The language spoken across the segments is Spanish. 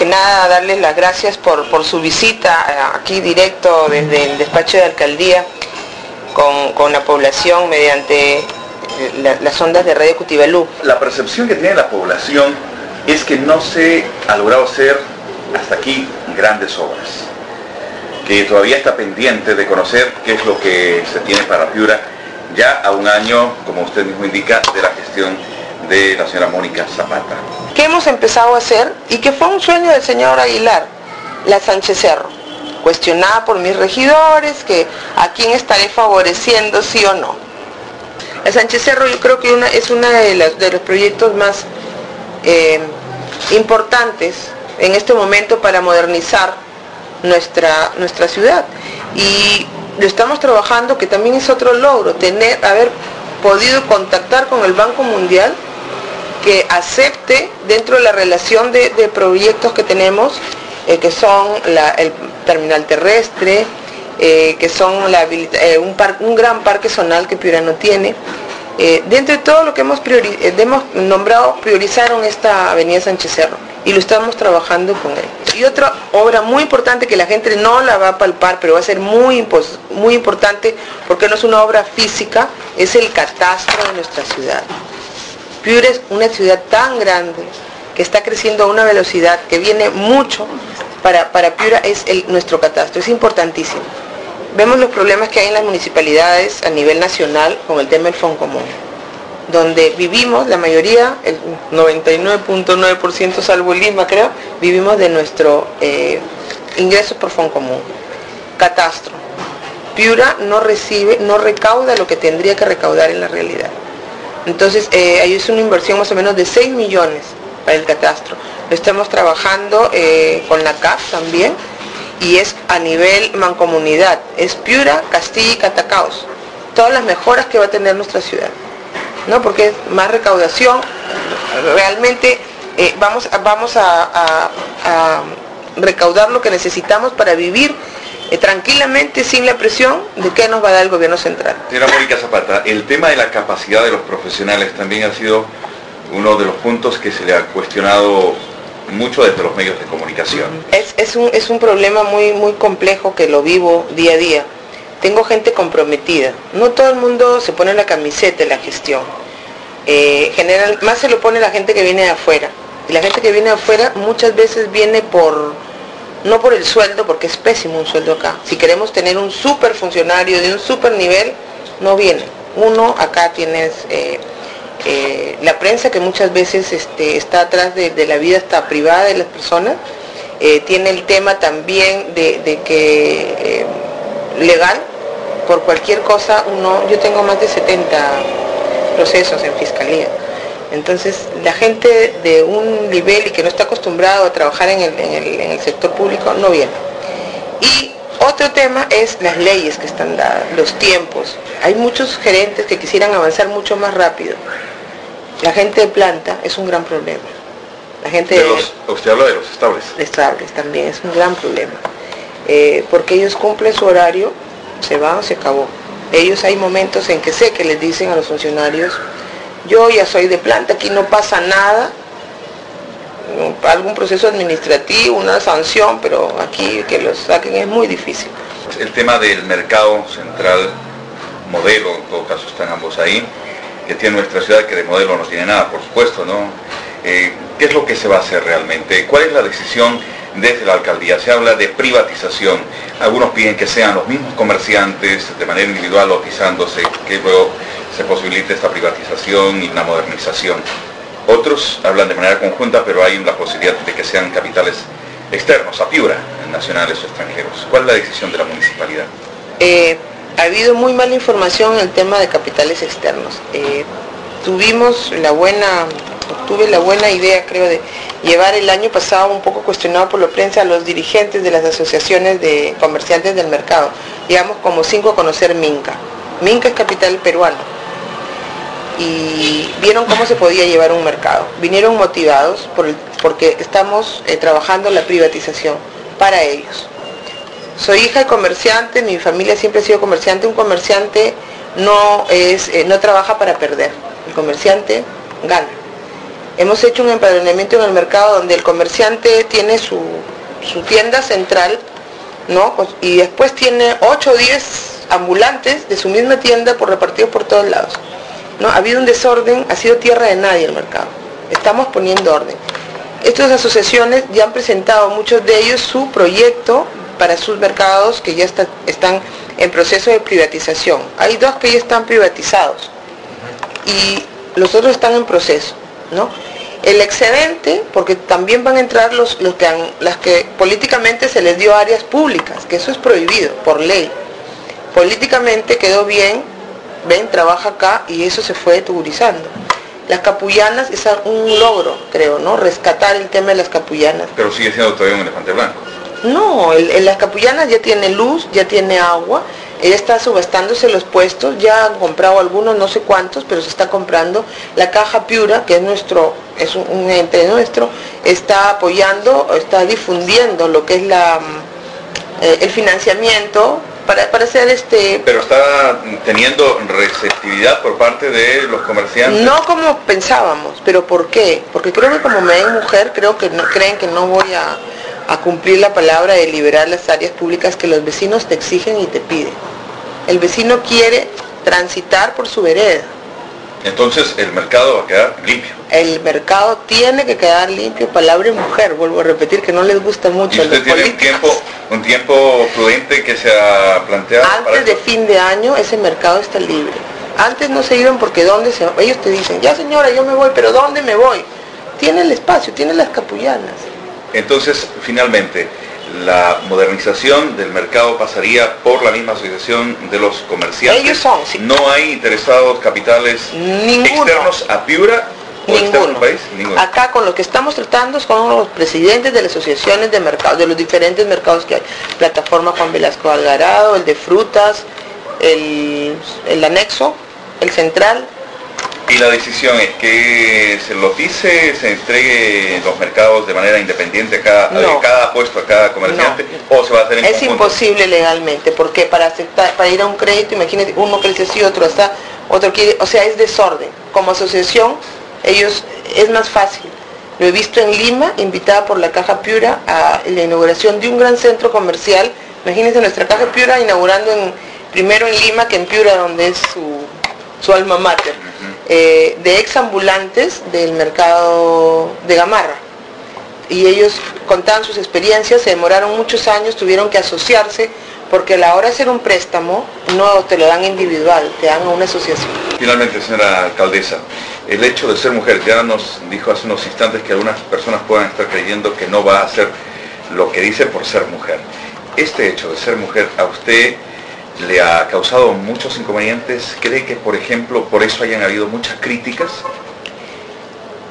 que nada darles las gracias por, por su visita eh, aquí directo desde el despacho de alcaldía con, con la población mediante eh, la- las ondas de Radio Cutibalú. La percepción que tiene la población es que no se ha logrado hacer hasta aquí grandes obras, que todavía está pendiente de conocer qué es lo que se tiene para Piura ya a un año, como usted mismo indica, de la gestión de la señora Mónica Zapata. ¿Qué hemos empezado a hacer? Y que fue un sueño del señor Aguilar, la Sánchez Cerro, cuestionada por mis regidores, que a quién estaré favoreciendo, sí o no. La Sánchez Cerro yo creo que una- es uno de, las- de los proyectos más eh, importantes en este momento para modernizar nuestra, nuestra ciudad. Y lo estamos trabajando, que también es otro logro, tener, haber podido contactar con el Banco Mundial que acepte dentro de la relación de, proyectos que tenemos, eh, que son el terminal terrestre, eh, que son eh, un, gran parque zonal que Piura no tiene. Dentro de todo lo que hemos, hemos nombrado, priorizaron esta avenida Sánchez Cerro y lo estamos trabajando con él. Y otra obra muy importante que la gente no la va a palpar, pero va a ser muy, muy importante porque no es una obra física, es el catastro de nuestra ciudad. Piura es una ciudad tan grande que está creciendo a una velocidad que viene mucho. Para, para Piura es nuestro catastro, es importantísimo. Vemos los problemas que hay en las municipalidades a nivel nacional con el tema del Foncomún, donde vivimos, la mayoría, el 99.9% salvo Lima creo, vivimos de nuestro eh, ingresos por Foncomún. Catastro. Piura no recibe, no recauda lo que tendría que recaudar en la realidad. Entonces, eh, ahí es una inversión más o menos de 6 millones para el catastro. Lo estamos trabajando eh, con la CAF también y es a nivel mancomunidad. Es Piura, Castilla y Catacaos. Todas las mejoras que va a tener nuestra ciudad. ¿no? Porque es más recaudación. Realmente eh, vamos, vamos a recaudar lo que necesitamos para vivir eh, tranquilamente sin la presión de qué nos va a dar el gobierno central. Señora Mónica Zapata, el tema de la capacidad de los profesionales también ha sido uno de los puntos que se le ha cuestionado mucho desde los medios de comunicación. Es, es un, es un problema muy, muy complejo que lo vivo día a día. Tengo gente comprometida. No todo el mundo se pone la camiseta en la gestión. Eh, general, más se lo pone la gente que viene de afuera. Y la gente que viene de afuera muchas veces viene por, no por el sueldo, porque es pésimo un sueldo acá. Si queremos tener un super funcionario de un super nivel, no viene. Uno, acá tienes eh, eh, la prensa que muchas veces este, está atrás de, la vida hasta privada de las personas. Eh, tiene el tema también de, de que legal, por cualquier cosa, uno, yo tengo más de 70 procesos en fiscalía. Entonces, la gente de un nivel y que no está acostumbrado a trabajar en el, en el- en el sector público no viene. Y otro tema es las leyes que están dadas, los tiempos. Hay muchos gerentes que quisieran avanzar mucho más rápido. La gente de planta es un gran problema. La gente De de, los- usted habla de los estables. estables también es un gran problema. Eh, porque ellos cumplen su horario, se van, se acabó. Ellos hay momentos en que sé que les dicen a los funcionarios, yo ya soy de planta, aquí no pasa nada, algún proceso administrativo, una sanción, pero aquí que los saquen es muy difícil. El tema del mercado central, modelo, en todo caso están ambos ahí, que tiene nuestra ciudad, que de modelo no tiene nada, por supuesto, ¿no? Eh, ¿Qué es lo que se va a hacer realmente? ¿Cuál es la decisión desde la alcaldía? Se habla de privatización. Algunos piden que sean los mismos comerciantes de manera individual lotizándose, que luego se posibilite esta privatización y una modernización. Otros hablan de manera conjunta, pero hay la posibilidad de que sean capitales externos, a Piura, nacionales o extranjeros. ¿Cuál es la decisión de la municipalidad? Eh, ha habido muy mala información en el tema de capitales externos. Eh, tuvimos la buena, tuve la buena idea, creo, de llevar el año pasado un poco cuestionado por la prensa a los dirigentes de las asociaciones de comerciantes del mercado. Llevamos como cinco a conocer Minca. Minca es capital peruano. Y vieron cómo se podía llevar un mercado. Vinieron motivados por el- porque estamos eh, trabajando la privatización para ellos. Soy hija de comerciante, mi familia siempre ha sido comerciante. Un comerciante no, es, eh, no trabaja para perder, el comerciante gana. Hemos hecho un empadronamiento en el mercado donde el comerciante tiene su, su tienda central, ¿no? Y después tiene 8 o 10 ambulantes de su misma tienda por repartidos por todos lados. ¿No? Ha habido un desorden, ha sido tierra de nadie el mercado. Estamos poniendo orden. Estas asociaciones ya han presentado, muchos de ellos, su proyecto para sus mercados que ya están en proceso de privatización. Hay dos que ya están privatizados y los otros están en proceso. ¿no? El excedente, porque también van a entrar los, los que las que políticamente se les dio áreas públicas, que eso es prohibido por ley. Políticamente quedó bien, ven, trabaja acá y eso se fue tugurizando. Las capullanas es un logro, creo, ¿no? Rescatar el tema de las capullanas. Pero sigue siendo todavía un elefante blanco. No, el, las capullanas ya tiene luz, ya tiene agua, ella está subastándose los puestos, ya han comprado algunos, no sé cuántos, pero se está comprando. La caja Piura, que es nuestro, es un, ente nuestro, está apoyando, está difundiendo lo que es la mm, eh, el financiamiento para, hacer este... Pero está teniendo receptividad por parte de los comerciantes. No como pensábamos, pero ¿por qué? Porque creo que como me ven mujer, creo que no, creen que no voy a, cumplir la palabra de liberar las áreas públicas que los vecinos te exigen y te piden. El vecino quiere transitar por su vereda. Entonces el mercado va a quedar limpio. El mercado tiene que quedar limpio, palabra mujer, vuelvo a repetir que no les gusta mucho. ¿Y usted tiene un tiempo, un tiempo prudente que se ha planteado? Antes de fin de año ese mercado está libre. Antes no se iban porque dónde se ellos te dicen, ya señora, yo me voy, pero ¿dónde me voy? Tiene el espacio, tiene las capullanas. Entonces, finalmente, la modernización del mercado pasaría por la misma asociación de los comerciantes. Ellos son, No hay interesados capitales externos a Piura o al país. Acá con lo que estamos tratando es con los presidentes de las asociaciones de mercado, de los diferentes mercados que hay. Plataforma Juan Velasco Algarado, el de frutas, el, el anexo, el central, y la decisión es que se lotice, se entregue los mercados de manera independiente a cada, cada puesto, a cada comerciante, o se va a hacer en Es imposible legalmente, porque para aceptar, para ir a un crédito, imagínate, uno que dice sí, otro está, otro quiere, o sea, es desorden. Como asociación, ellos, es más fácil. Lo he visto en Lima, invitada por la Caja Piura a la inauguración de un gran centro comercial. Imagínense nuestra Caja Piura inaugurando en, primero en Lima que en Piura, donde es su, su alma mater eh, de ex ambulantes del mercado de Gamarra. Y ellos contaban sus experiencias, se demoraron muchos años, tuvieron que asociarse, porque a la hora de hacer un préstamo no te lo dan individual, te dan a una asociación. Finalmente, señora alcaldesa, el hecho de ser mujer, ya nos dijo hace unos instantes que algunas personas puedan estar creyendo que no va a hacer lo que dice por ser mujer. Este hecho de ser mujer a usted le ha causado muchos inconvenientes? ¿Cree que, por ejemplo, por eso hayan habido muchas críticas?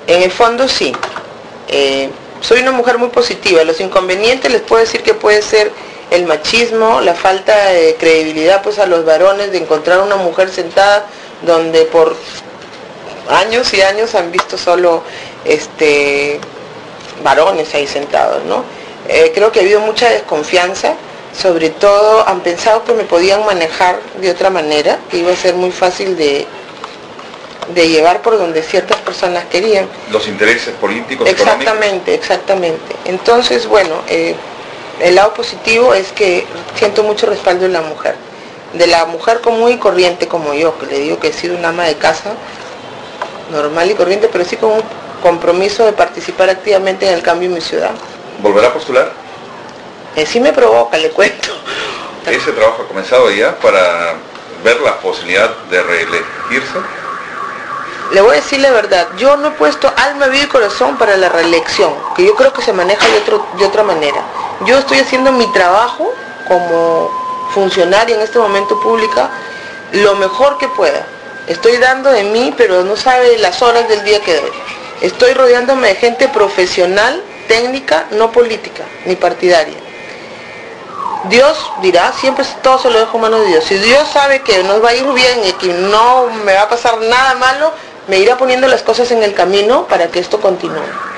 En el fondo sí. Eh, soy una mujer muy positiva. Los inconvenientes les puedo decir que puede ser el machismo, la falta de credibilidad pues a los varones de encontrar una mujer sentada donde por años y años han visto solo este varones ahí sentados, ¿no? Eh, creo que ha habido mucha desconfianza sobre todo han pensado que me podían manejar de otra manera, que iba a ser muy fácil de, de llevar por donde ciertas personas querían. Los intereses políticos. Exactamente, exactamente. Entonces, bueno, eh, el lado positivo es que siento mucho respaldo en la mujer, de la mujer común y corriente como yo, que le digo que he sido una ama de casa normal y corriente, pero sí con un compromiso de participar activamente en el cambio en mi ciudad. ¿Volverá a postular? Eh, sí me provoca, le cuento. ¿Ese trabajo ha comenzado ya para ver la posibilidad de reelegirse? Le voy a decir la verdad, yo no he puesto alma, vida y corazón para la reelección, que yo creo que se maneja de, otro, de otra manera. Yo estoy haciendo mi trabajo como funcionaria en este momento pública lo mejor que pueda. Estoy dando de mí, pero no sabe las horas del día que doy. Estoy rodeándome de gente profesional, técnica, no política, ni partidaria. Dios dirá, siempre todo se lo dejo en manos de Dios. Si Dios sabe que nos va a ir bien y que no me va a pasar nada malo, me irá poniendo las cosas en el camino para que esto continúe.